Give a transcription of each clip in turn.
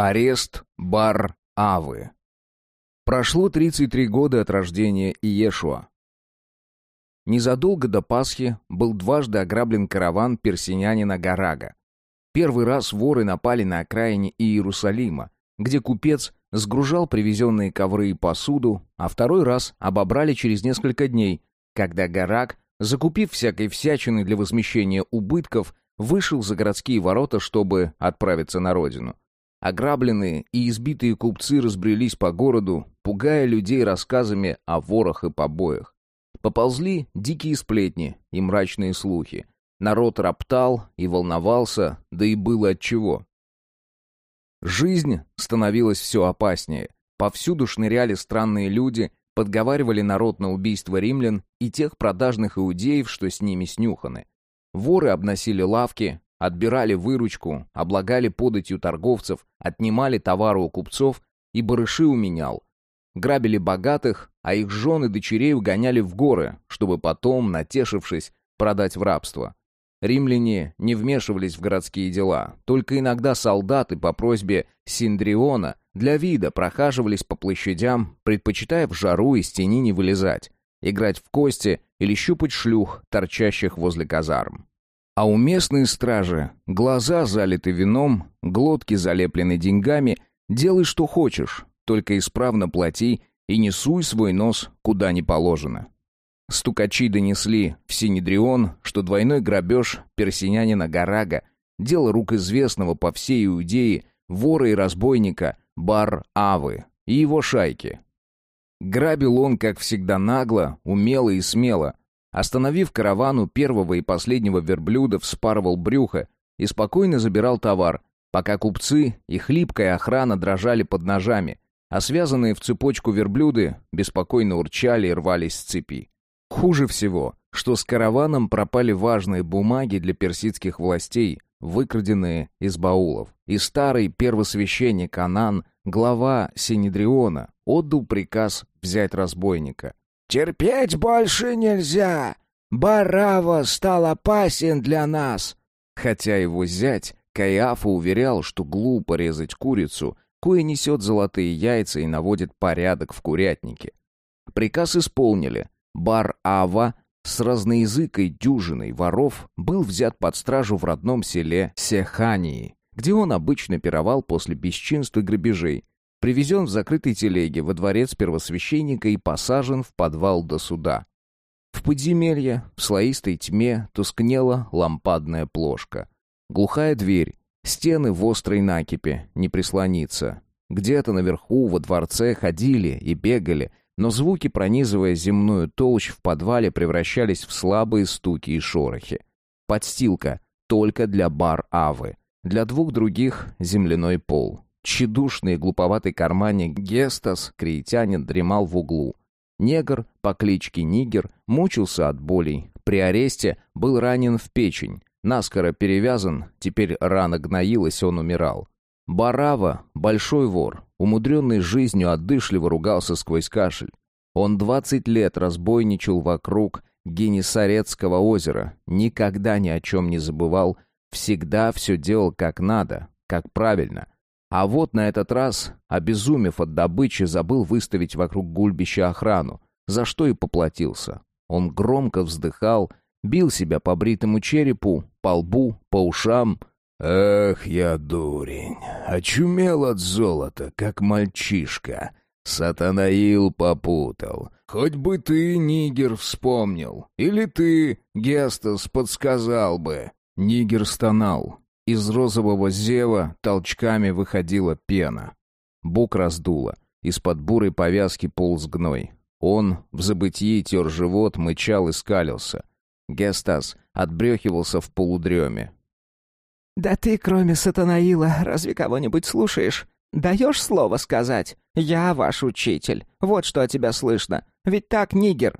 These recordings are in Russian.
Арест Бар-Авы. Прошло 33 года от рождения Иешуа. Незадолго до Пасхи был дважды ограблен караван персинянина Гарага. Первый раз воры напали на окраине Иерусалима, где купец сгружал привезенные ковры и посуду, а второй раз обобрали через несколько дней, когда Гараг, закупив всякой всячины для возмещения убытков, вышел за городские ворота, чтобы отправиться на родину. Ограбленные и избитые купцы разбрелись по городу, пугая людей рассказами о ворах и побоях. Поползли дикие сплетни и мрачные слухи. Народ роптал и волновался, да и было отчего. Жизнь становилась все опаснее. Повсюду шныряли странные люди, подговаривали народ на убийство римлян и тех продажных иудеев, что с ними снюханы. Воры обносили лавки, Отбирали выручку, облагали податью торговцев, отнимали товары у купцов и барыши уменял. Грабили богатых, а их жены и дочерей угоняли в горы, чтобы потом, натешившись, продать в рабство. Римляне не вмешивались в городские дела, только иногда солдаты по просьбе Синдриона для вида прохаживались по площадям, предпочитая в жару из тени не вылезать, играть в кости или щупать шлюх, торчащих возле казарм. А у местной стражи глаза залиты вином, глотки залеплены деньгами. Делай, что хочешь, только исправно плати и не суй свой нос куда не положено. Стукачи донесли в Синедрион, что двойной грабеж персинянина Гарага — дело рук известного по всей Иудее вора и разбойника Бар-Авы и его шайки. Грабил он, как всегда, нагло, умело и смело, Остановив каравану первого и последнего верблюда, вспарывал брюхо и спокойно забирал товар, пока купцы и хлипкая охрана дрожали под ножами, а связанные в цепочку верблюды беспокойно урчали и рвались с цепи. Хуже всего, что с караваном пропали важные бумаги для персидских властей, выкраденные из баулов. И старый первосвященник Анан, глава Синедриона, отдал приказ взять разбойника. Терпеть больше нельзя. Барава стал опасен для нас. Хотя его зять Каиафа уверял, что глупо резать курицу, кое несет золотые яйца и наводит порядок в курятнике. Приказ исполнили. Бар-Ава с разноязыкой дюжиной воров был взят под стражу в родном селе Сехании, где он обычно пировал после бесчинств и грабежей, привезен в закрытой телеге во дворец первосвященника и посажен в подвал до суда. В подземелье, в слоистой тьме, тускнела лампадная плошка. Глухая дверь, стены в острой накипи, не прислониться. Где-то наверху во дворце ходили и бегали, но звуки, пронизывая земную толщь в подвале, превращались в слабые стуки и шорохи. Подстилка только для бар-авы, для двух других — земляной пол. Тщедушный и глуповатый карманник Гестас, креетянин, дремал в углу. Негр по кличке Нигер мучился от болей. При аресте был ранен в печень. Наскоро перевязан, теперь рана гноилась, он умирал. Барава, большой вор, умудренный жизнью, отдышливо ругался сквозь кашель. Он двадцать лет разбойничал вокруг Генесарецкого озера, никогда ни о чем не забывал, всегда все делал как надо, как правильно — а вот на этот раз, обезумев от добычи, забыл выставить вокруг гульбища охрану, за что и поплатился. Он громко вздыхал, бил себя по бритому черепу, по лбу, по ушам. «Эх, я дурень! Очумел от золота, как мальчишка!» Сатанаил попутал. Хоть бы ты, Нигер, вспомнил. Или ты, Гестас, подсказал бы. Нигер стонал. Из розового зева толчками выходила пена. Бук раздуло. Из-под бурой повязки полз гной. Он в забытии тер живот, мычал и скалился. Гестас отбрехивался в полудреме. «Да ты, кроме Сатанаила, разве кого-нибудь слушаешь? Даешь слово сказать? Я ваш учитель. Вот что от тебя слышно. Ведь так, нигер?»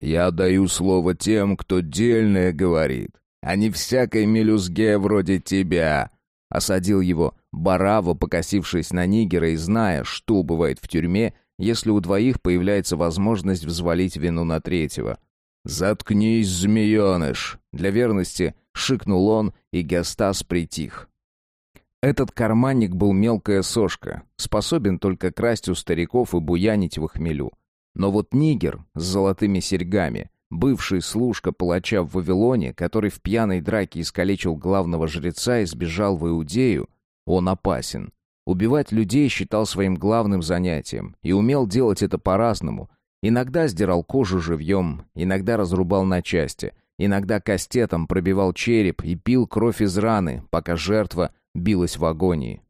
«Я даю слово тем, кто дельное говорит а не всякой мелюзге вроде тебя!» Осадил его Бараво, покосившись на Нигера и зная, что бывает в тюрьме, если у двоих появляется возможность взвалить вину на третьего. «Заткнись, змееныш!» Для верности шикнул он, и Гастас притих. Этот карманник был мелкая сошка, способен только красть у стариков и буянить в хмелю. Но вот нигер с золотыми серьгами, бывший служка палача в Вавилоне, который в пьяной драке искалечил главного жреца и сбежал в Иудею, он опасен. Убивать людей считал своим главным занятием и умел делать это по-разному. Иногда сдирал кожу живьем, иногда разрубал на части, иногда кастетом пробивал череп и пил кровь из раны, пока жертва билась в агонии.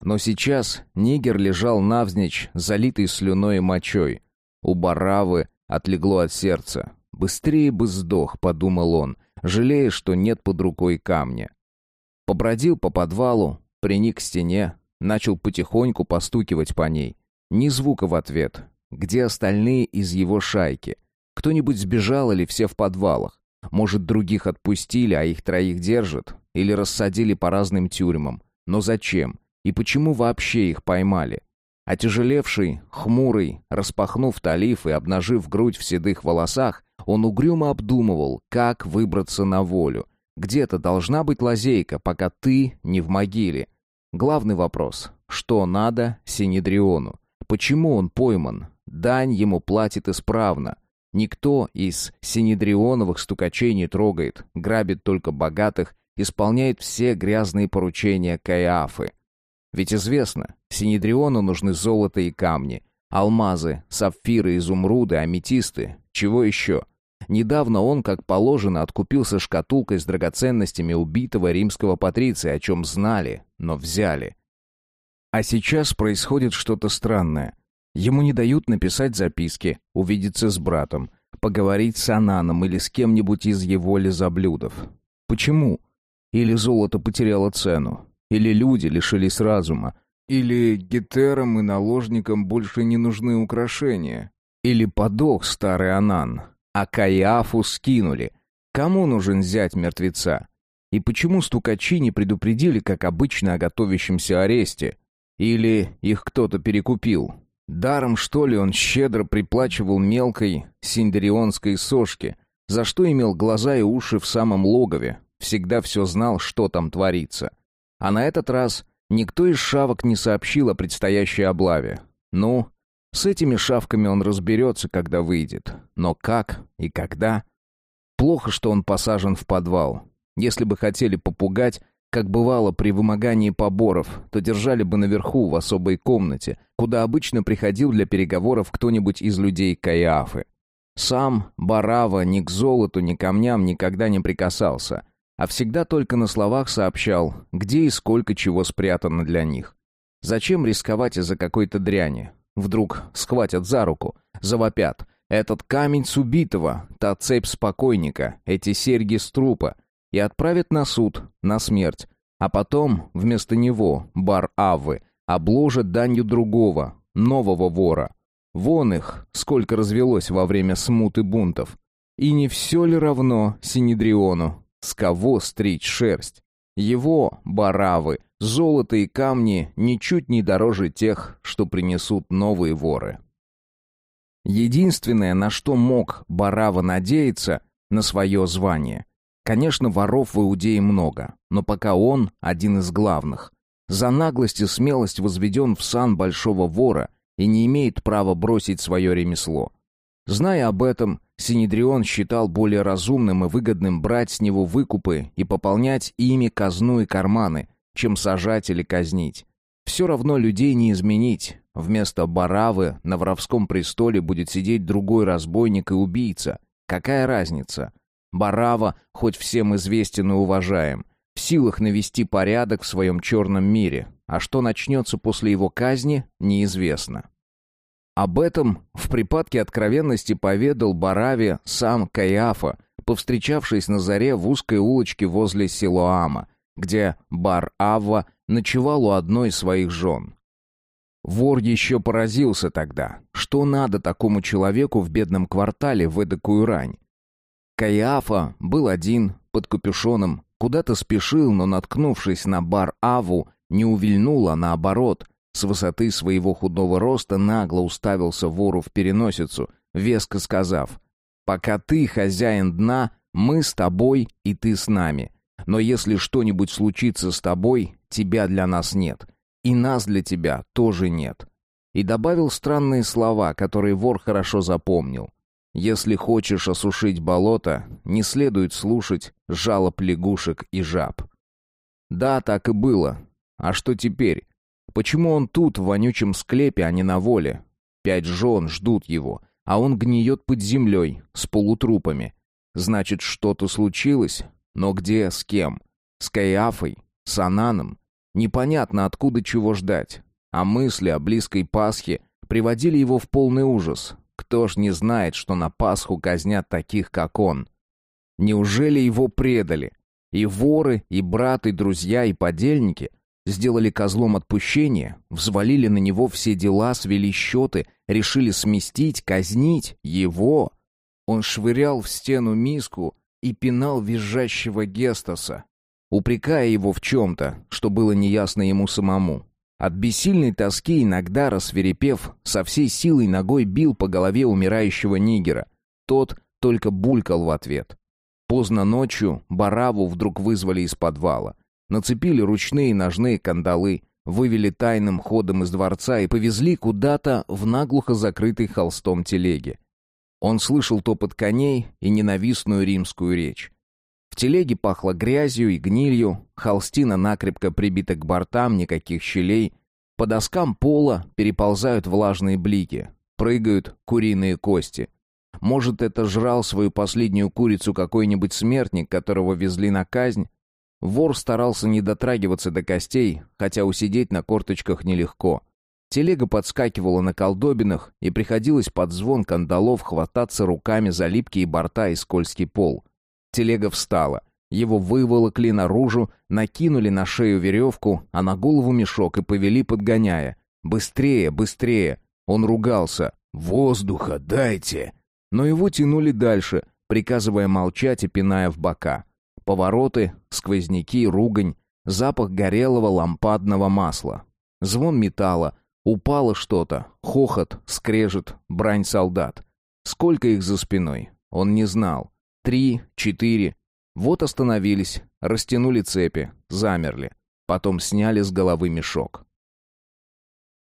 Но сейчас Нигер лежал навзничь, залитый слюной и мочой. У Баравы отлегло от сердца. «Быстрее бы сдох», — подумал он, жалея, что нет под рукой камня. Побродил по подвалу, приник к стене, начал потихоньку постукивать по ней. Ни звука в ответ. Где остальные из его шайки? Кто-нибудь сбежал или все в подвалах? Может, других отпустили, а их троих держат? Или рассадили по разным тюрьмам? Но зачем? И почему вообще их поймали? Отяжелевший, хмурый, распахнув талиф и обнажив грудь в седых волосах, он угрюмо обдумывал, как выбраться на волю. Где-то должна быть лазейка, пока ты не в могиле. Главный вопрос — что надо Синедриону? Почему он пойман? Дань ему платит исправно. Никто из Синедрионовых стукачей не трогает, грабит только богатых, исполняет все грязные поручения Каиафы. Ведь известно, Синедриону нужны золото и камни, алмазы, сапфиры, изумруды, аметисты, чего еще — Недавно он, как положено, откупился шкатулкой с драгоценностями убитого римского патриция, о чем знали, но взяли. А сейчас происходит что-то странное. Ему не дают написать записки, увидеться с братом, поговорить с Ананом или с кем-нибудь из его лизоблюдов. Почему? Или золото потеряло цену, или люди лишились разума, или гетерам и наложникам больше не нужны украшения, или подох старый Анан, а Каиафу скинули. Кому нужен зять мертвеца? И почему стукачи не предупредили, как обычно, о готовящемся аресте? Или их кто-то перекупил? Даром, что ли, он щедро приплачивал мелкой синдерионской сошке, за что имел глаза и уши в самом логове, всегда все знал, что там творится. А на этот раз никто из шавок не сообщил о предстоящей облаве. Ну, с этими шавками он разберется, когда выйдет. Но как и когда? Плохо, что он посажен в подвал. Если бы хотели попугать, как бывало при вымогании поборов, то держали бы наверху, в особой комнате, куда обычно приходил для переговоров кто-нибудь из людей Каиафы. Сам Барава ни к золоту, ни камням никогда не прикасался, а всегда только на словах сообщал, где и сколько чего спрятано для них. Зачем рисковать из-за какой-то дряни? Вдруг схватят за руку, завопят. Этот камень с убитого, та цепь спокойника, эти серьги с трупа. И отправят на суд, на смерть. А потом, вместо него, бар Аввы, обложат данью другого, нового вора. Вон их, сколько развелось во время смуты бунтов. И не все ли равно Синедриону, с кого стричь шерсть? Его, Баравы, золото и камни ничуть не дороже тех, что принесут новые воры. Единственное, на что мог Барава надеяться, на свое звание. Конечно, воров в Иудее много, но пока он один из главных. За наглость и смелость возведен в сан большого вора и не имеет права бросить свое ремесло. Зная об этом, Синедрион считал более разумным и выгодным брать с него выкупы и пополнять ими казну и карманы, чем сажать или казнить. Все равно людей не изменить. Вместо Баравы на воровском престоле будет сидеть другой разбойник и убийца. Какая разница? Барава хоть всем известен и уважаем, в силах навести порядок в своем черном мире, а что начнется после его казни, неизвестно. Об этом в припадке откровенности поведал Бараве сам Каиафа, повстречавшись на заре в узкой улочке возле Силоама, где Бар-Авва ночевал у одной из своих жен. Вор еще поразился тогда, что надо такому человеку в бедном квартале в эдакую рань. Каиафа был один, под капюшоном, куда-то спешил, но, наткнувшись на Бар-Аву, не увильнул, а наоборот — с высоты своего худого роста нагло уставился вору в переносицу, веско сказав «Пока ты хозяин дна, мы с тобой и ты с нами. Но если что-нибудь случится с тобой, тебя для нас нет. И нас для тебя тоже нет. И добавил странные слова, которые вор хорошо запомнил. Если хочешь осушить болото, не следует слушать жалоб лягушек и жаб. Да, так и было. А что теперь? Почему он тут, в вонючем склепе, а не на воле? Пять жен ждут его, а он гниет под землей, с полутрупами. Значит, что-то случилось? Но где, с кем? С Каиафой? С Ананом? Непонятно, откуда чего ждать. А мысли о близкой Пасхе приводили его в полный ужас. Кто ж не знает, что на Пасху казнят таких, как он? Неужели его предали? И воры, и брат, и друзья, и подельники сделали козлом отпущения, взвалили на него все дела, свели счеты, решили сместить, казнить его. Он швырял в стену миску и пинал визжащего Гестаса, упрекая его в чем-то, что было неясно ему самому. От бессильной тоски иногда, рассверепев, со всей силой ногой бил по голове умирающего нигера. Тот только булькал в ответ. Поздно ночью Бараву вдруг вызвали из подвала. Нацепили ручные ножные кандалы, вывели тайным ходом из дворца и повезли куда-то в наглухо закрытый холстом телеге. Он слышал топот коней и ненавистную римскую речь. В телеге пахло грязью и гнилью, холстина накрепко прибита к бортам, никаких щелей. По доскам пола переползают влажные блики, прыгают куриные кости. Может, это жрал свою последнюю курицу какой-нибудь смертник, которого везли на казнь? Вор старался не дотрагиваться до костей, хотя усидеть на корточках нелегко. Телега подскакивала на колдобинах, и приходилось под звон кандалов хвататься руками за липкие борта и скользкий пол. Телега встала. Его выволокли наружу, накинули на шею веревку, а на голову мешок и повели подгоняя. «Быстрее, быстрее!» Он ругался. «Воздуха дайте!» Но его тянули дальше, приказывая молчать и пиная в бока. Повороты, сквозняки, ругань, запах горелого лампадного масла. Звон металла, упало что-то, хохот, скрежет, брань солдат. Сколько их за спиной, он не знал. Три, четыре. Вот остановились, растянули цепи, замерли. Потом сняли с головы мешок.